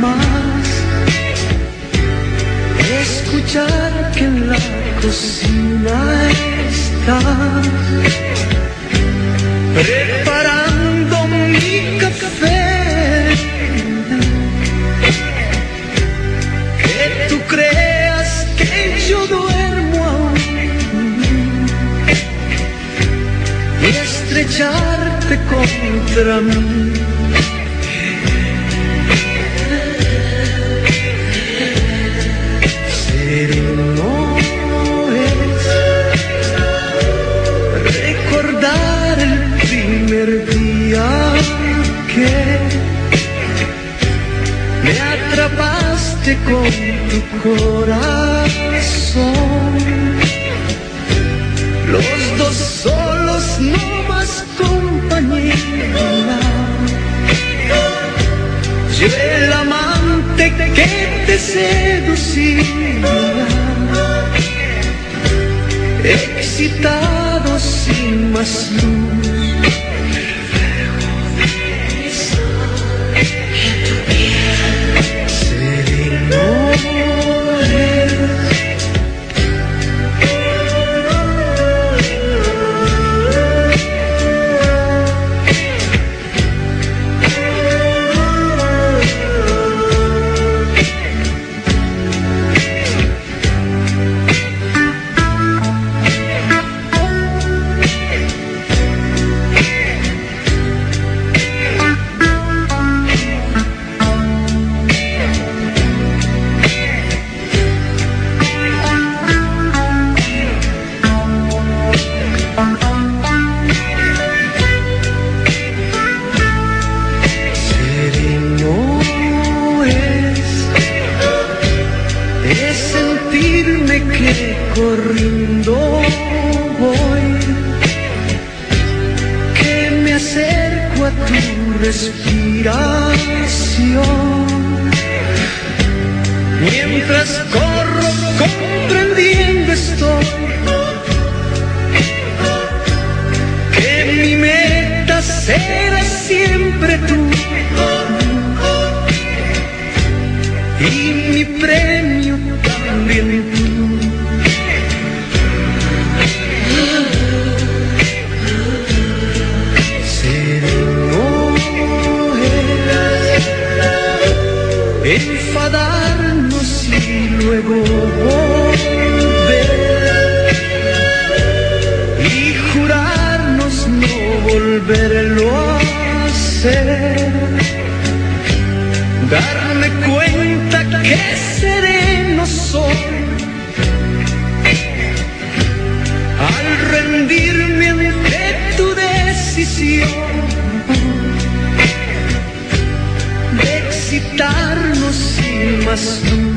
más. Escuchar que en la cocina está preparando mi café. Que tú creas que yo duermo aún y estrecharte contra mí. Sereno es recordar el primer día que me atrapaste con tu corazón. Los dos Yo el amante que te seducía. Excitado sin más luz. Tu respiración, mientras corro comprendiendo estoy que mi meta será siempre tú. Y mi premio también enfadarnos y luego volver y jurarnos no volverlo a hacer. Darme cuenta que sereno soy Yes.